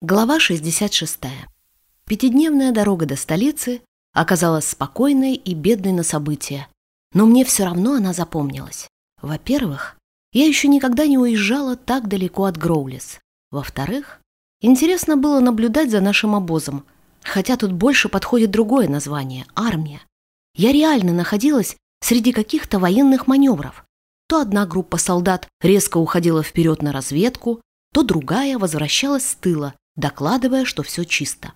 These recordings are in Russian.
Глава 66. Пятидневная дорога до столицы оказалась спокойной и бедной на события, но мне все равно она запомнилась. Во-первых, я еще никогда не уезжала так далеко от Гроулис. Во-вторых, интересно было наблюдать за нашим обозом, хотя тут больше подходит другое название – армия. Я реально находилась среди каких-то военных маневров. То одна группа солдат резко уходила вперед на разведку, то другая возвращалась с тыла, докладывая, что все чисто.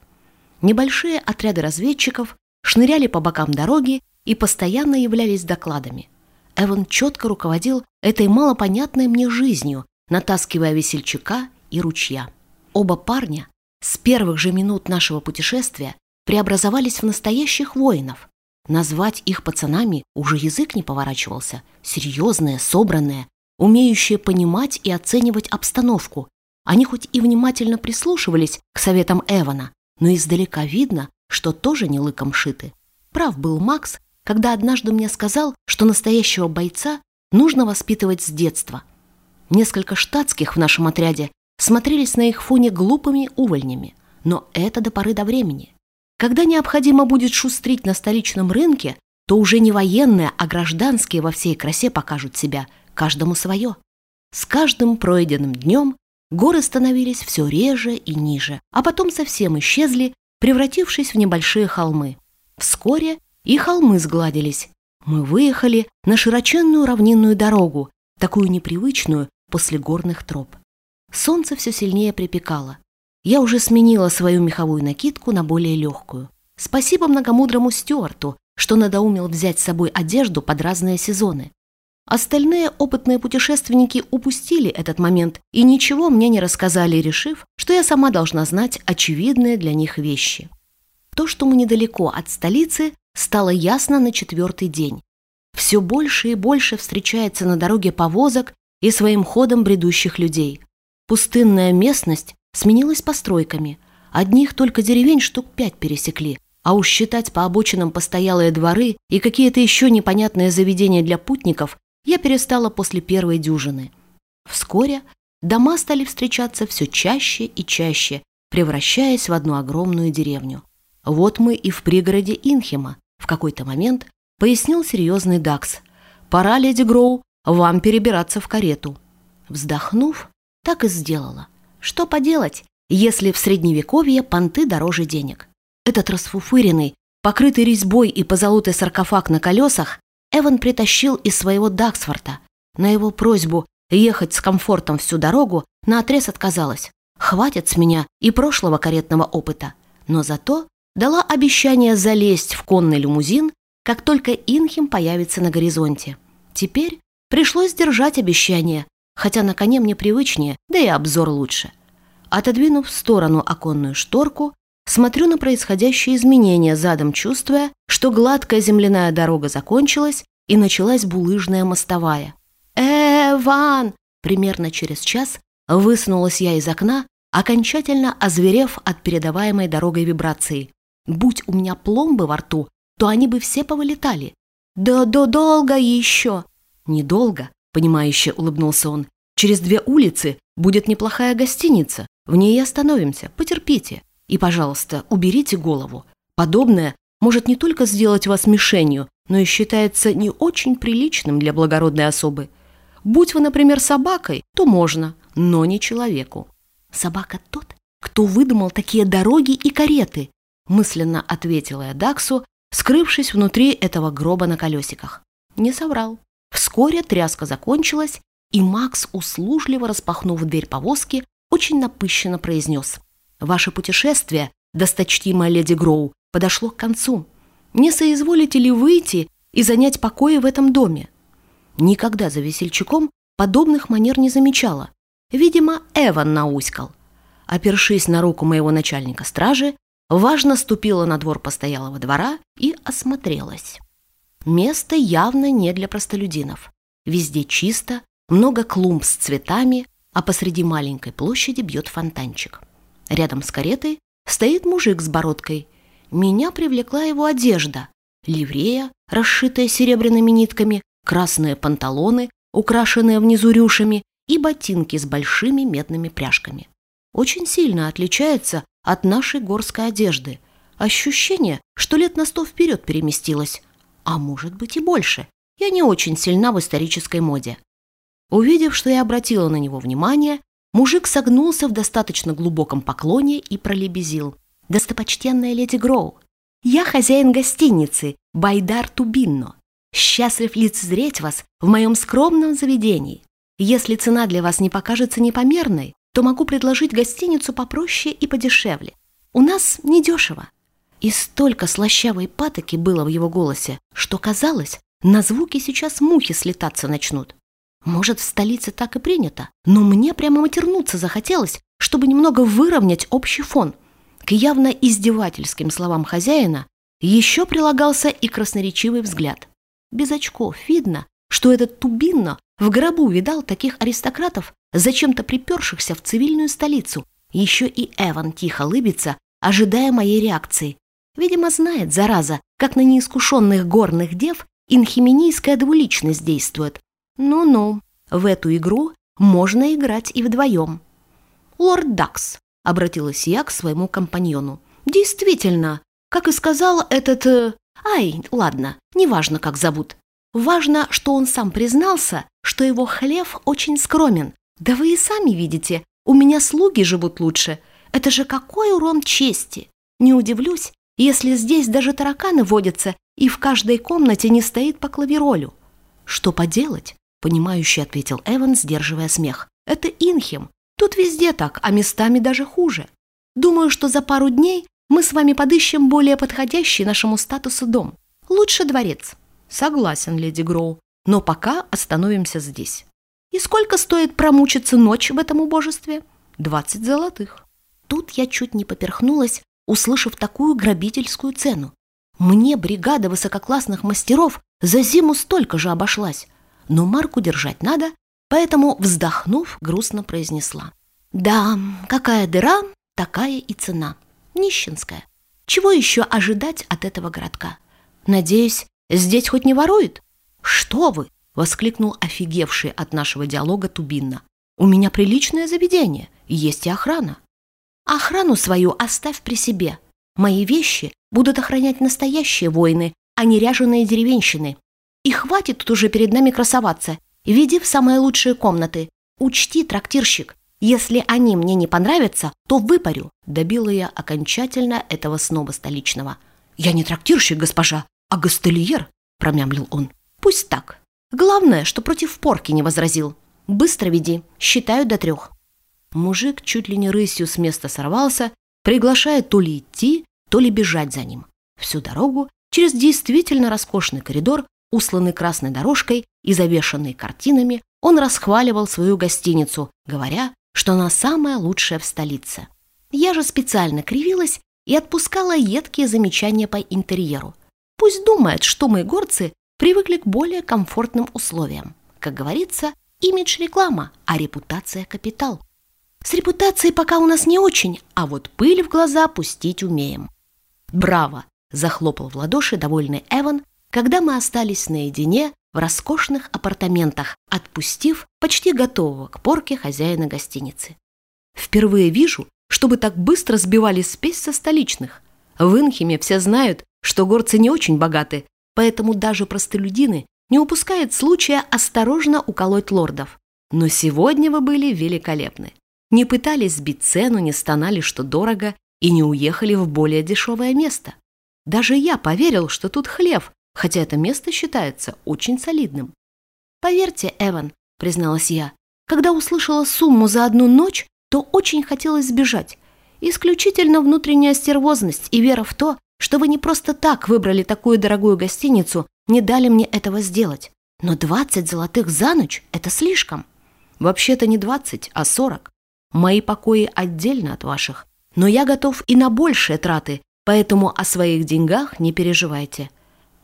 Небольшие отряды разведчиков шныряли по бокам дороги и постоянно являлись докладами. Эван четко руководил этой малопонятной мне жизнью, натаскивая весельчака и ручья. Оба парня с первых же минут нашего путешествия преобразовались в настоящих воинов. Назвать их пацанами уже язык не поворачивался. Серьезные, собранные, умеющие понимать и оценивать обстановку, они хоть и внимательно прислушивались к советам Эвана, но издалека видно, что тоже не лыком шиты. Прав был Макс, когда однажды мне сказал, что настоящего бойца нужно воспитывать с детства. Несколько штатских в нашем отряде смотрелись на их фоне глупыми увольнями, но это до поры до времени. Когда необходимо будет шустрить на столичном рынке, то уже не военные, а гражданские во всей красе покажут себя, каждому свое. С каждым пройденным днем Горы становились все реже и ниже, а потом совсем исчезли, превратившись в небольшие холмы. Вскоре и холмы сгладились. Мы выехали на широченную равнинную дорогу, такую непривычную после горных троп. Солнце все сильнее припекало. Я уже сменила свою меховую накидку на более легкую. Спасибо многомудрому Стюарту, что надоумил взять с собой одежду под разные сезоны. Остальные опытные путешественники упустили этот момент и ничего мне не рассказали, решив, что я сама должна знать очевидные для них вещи. То, что мы недалеко от столицы, стало ясно на четвертый день. Все больше и больше встречается на дороге повозок и своим ходом бредущих людей. Пустынная местность сменилась постройками. Одних только деревень штук пять пересекли, а уж считать по обочинам постоялые дворы и какие-то еще непонятные заведения для путников я перестала после первой дюжины. Вскоре дома стали встречаться все чаще и чаще, превращаясь в одну огромную деревню. Вот мы и в пригороде Инхема. В какой-то момент пояснил серьезный Дакс. «Пора, леди Гроу, вам перебираться в карету». Вздохнув, так и сделала. Что поделать, если в средневековье понты дороже денег? Этот расфуфыренный, покрытый резьбой и позолотой саркофаг на колесах Эван притащил из своего Даксфорта. На его просьбу ехать с комфортом всю дорогу наотрез отказалась. Хватит с меня и прошлого каретного опыта. Но зато дала обещание залезть в конный лимузин, как только Инхим появится на горизонте. Теперь пришлось держать обещание, хотя на коне мне привычнее, да и обзор лучше. Отодвинув в сторону оконную шторку, Смотрю на происходящие изменения, задом чувствуя, что гладкая земляная дорога закончилась и началась булыжная мостовая. «Эван!» Примерно через час высунулась я из окна, окончательно озверев от передаваемой дорогой вибрации. Будь у меня пломбы во рту, то они бы все повылетали. «Да-да долго еще!» «Недолго», — понимающе улыбнулся он. «Через две улицы будет неплохая гостиница. В ней остановимся, потерпите». И, пожалуйста, уберите голову. Подобное может не только сделать вас мишенью, но и считается не очень приличным для благородной особы. Будь вы, например, собакой, то можно, но не человеку. Собака тот, кто выдумал такие дороги и кареты, мысленно ответила я Даксу, скрывшись внутри этого гроба на колесиках. Не соврал. Вскоре тряска закончилась, и Макс, услужливо распахнув дверь повозки, очень напыщенно произнес – Ваше путешествие, досточтимая леди Гроу, подошло к концу. Не соизволите ли выйти и занять покои в этом доме? Никогда за весельчаком подобных манер не замечала. Видимо, Эван науськал. Опершись на руку моего начальника стражи, важно ступила на двор постоялого двора и осмотрелась. Место явно не для простолюдинов. Везде чисто, много клумб с цветами, а посреди маленькой площади бьет фонтанчик. Рядом с каретой стоит мужик с бородкой. Меня привлекла его одежда. Ливрея, расшитая серебряными нитками, красные панталоны, украшенные внизу рюшами, и ботинки с большими медными пряжками. очень сильно отличается от нашей горской одежды. Ощущение, что лет на сто вперед переместилось. А может быть и больше. Я не очень сильна в исторической моде. Увидев, что я обратила на него внимание, мужик согнулся в достаточно глубоком поклоне и пролебезил. «Достопочтенная леди Гроу, я хозяин гостиницы Байдар Тубинно. Счастлив лицезреть вас в моем скромном заведении. Если цена для вас не покажется непомерной, то могу предложить гостиницу попроще и подешевле. У нас недешево». И столько слащавой патоки было в его голосе, что казалось, на звуки сейчас мухи слетаться начнут. Может, в столице так и принято, но мне прямо матернуться захотелось, чтобы немного выровнять общий фон. К явно издевательским словам хозяина еще прилагался и красноречивый взгляд. Без очков видно, что этот Тубинно в гробу видал таких аристократов, зачем-то припершихся в цивильную столицу. Еще и Эван тихо лыбится, ожидая моей реакции. Видимо, знает, зараза, как на неискушенных горных дев инхименийская двуличность действует. Ну-ну, в эту игру можно играть и вдвоем. «Лорд Дакс», — обратилась я к своему компаньону. «Действительно, как и сказал этот... Э, ай, ладно, неважно, как зовут. Важно, что он сам признался, что его хлев очень скромен. Да вы и сами видите, у меня слуги живут лучше. Это же какой урон чести! Не удивлюсь, если здесь даже тараканы водятся, и в каждой комнате не стоит по клавиролю. Что поделать? Понимающе ответил Эван, сдерживая смех. Это Инхем. Тут везде так, а местами даже хуже. Думаю, что за пару дней мы с вами подыщем более подходящий нашему статусу дом. Лучше дворец. Согласен, леди Гроу. Но пока остановимся здесь. И сколько стоит промучиться ночь в этом убожестве? Двадцать золотых. Тут я чуть не поперхнулась, услышав такую грабительскую цену. Мне бригада высококлассных мастеров за зиму столько же обошлась. Но марку держать надо, поэтому, вздохнув, грустно произнесла. Да, какая дыра, такая и цена. Нищенская. Чего еще ожидать от этого городка? Надеюсь, здесь хоть не воруют? Что вы? Воскликнул офигевший от нашего диалога Тубинна. У меня приличное заведение, есть и охрана. Охрану свою оставь при себе. Мои вещи будут охранять настоящие воины, а не ряженые деревенщины. И хватит тут уже перед нами красоваться. Веди в самые лучшие комнаты. Учти, трактирщик, если они мне не понравятся, то выпарю. Добила я окончательно этого сноба столичного. Я не трактирщик, госпожа, а гастельер, промямлил он. Пусть так. Главное, что против порки не возразил. Быстро веди, считаю до трех. Мужик чуть ли не рысью с места сорвался, приглашая то ли идти, то ли бежать за ним. Всю дорогу через действительно роскошный коридор, усланный красной дорожкой и завешанный картинами, он расхваливал свою гостиницу, говоря, что она самая лучшая в столице. Я же специально кривилась и отпускала едкие замечания по интерьеру. Пусть думает, что мы, горцы, привыкли к более комфортным условиям. Как говорится, имидж реклама, а репутация капитал. С репутацией пока у нас не очень, а вот пыль в глаза пустить умеем. Браво! Захлопал в ладоши довольный Эван, когда мы остались наедине в роскошных апартаментах, отпустив почти готового к порке хозяина гостиницы. Впервые вижу, чтобы так быстро сбивали спесь со столичных. В Инхиме все знают, что горцы не очень богаты, поэтому даже простолюдины не упускают случая осторожно уколоть лордов. Но сегодня вы были великолепны не пытались сбить цену, не стонали, что дорого, и не уехали в более дешевое место. Даже я поверил, что тут хлев, хотя это место считается очень солидным. «Поверьте, Эван», — призналась я, «когда услышала сумму за одну ночь, то очень хотелось сбежать. Исключительно внутренняя стервозность и вера в то, что вы не просто так выбрали такую дорогую гостиницу, не дали мне этого сделать. Но 20 золотых за ночь – это слишком. Вообще-то не 20, а 40. Мои покои отдельно от ваших, но я готов и на большие траты, поэтому о своих деньгах не переживайте.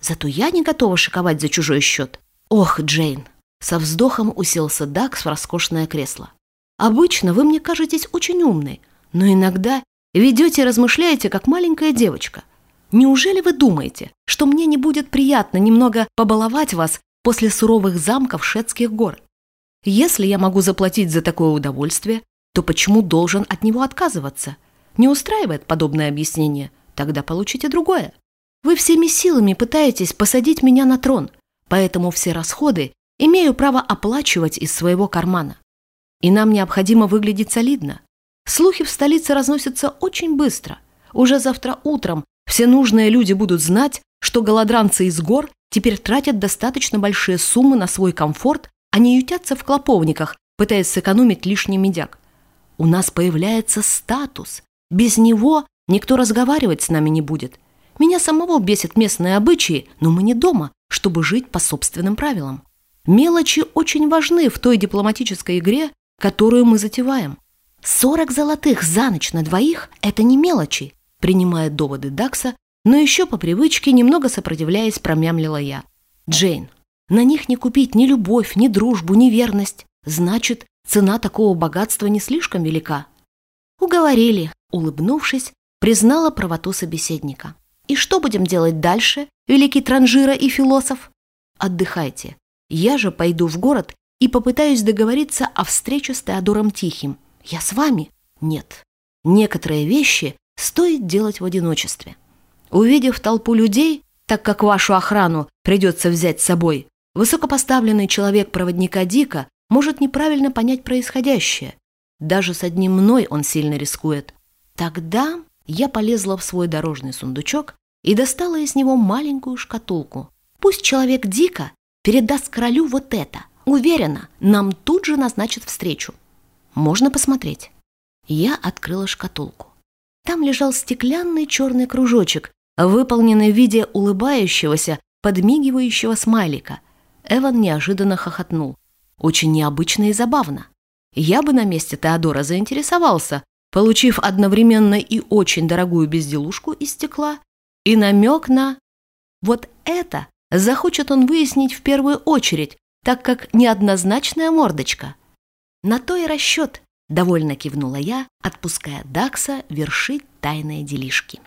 Зато я не готова шиковать за чужой счет. Ох, Джейн!» Со вздохом уселся Дакс в роскошное кресло. «Обычно вы мне кажетесь очень умной, но иногда ведете и размышляете, как маленькая девочка. Неужели вы думаете, что мне не будет приятно немного побаловать вас после суровых замков шетских гор? Если я могу заплатить за такое удовольствие, то почему должен от него отказываться? Не устраивает подобное объяснение? Тогда получите другое. Вы всеми силами пытаетесь посадить меня на трон, поэтому все расходы имею право оплачивать из своего кармана. И нам необходимо выглядеть солидно. Слухи в столице разносятся очень быстро. Уже завтра утром все нужные люди будут знать, что голодранцы из гор теперь тратят достаточно большие суммы на свой комфорт, а не ютятся в клоповниках, пытаясь сэкономить лишний медяк. У нас появляется статус. Без него никто разговаривать с нами не будет. Меня самого бесят местные обычаи, но мы не дома, чтобы жить по собственным правилам. Мелочи очень важны в той дипломатической игре, которую мы затеваем. Сорок золотых за ночь на двоих – это не мелочи, принимая доводы Дакса, но еще по привычке, немного сопротивляясь, промямлила я. Джейн, на них не купить ни любовь, ни дружбу, ни верность. Значит, цена такого богатства не слишком велика. Уговорили, улыбнувшись, признала правоту собеседника. И что будем делать дальше, великий транжира и философ? Отдыхайте. Я же пойду в город и попытаюсь договориться о встрече с Теодором Тихим. Я с вами? Нет. Некоторые вещи стоит делать в одиночестве. Увидев толпу людей, так как вашу охрану придется взять с собой, высокопоставленный человек проводника Дика может неправильно понять происходящее. Даже с одним мной он сильно рискует. Тогда я полезла в свой дорожный сундучок и достала из него маленькую шкатулку. Пусть человек Дика передаст королю вот это. Уверена, нам тут же назначат встречу. Можно посмотреть. Я открыла шкатулку. Там лежал стеклянный черный кружочек, выполненный в виде улыбающегося, подмигивающего смайлика. Эван неожиданно хохотнул. Очень необычно и забавно. Я бы на месте Теодора заинтересовался, получив одновременно и очень дорогую безделушку из стекла, и намек на... Вот это захочет он выяснить в первую очередь, так как неоднозначная мордочка. На то и расчет, довольно кивнула я, отпуская Дакса вершить тайные делишки.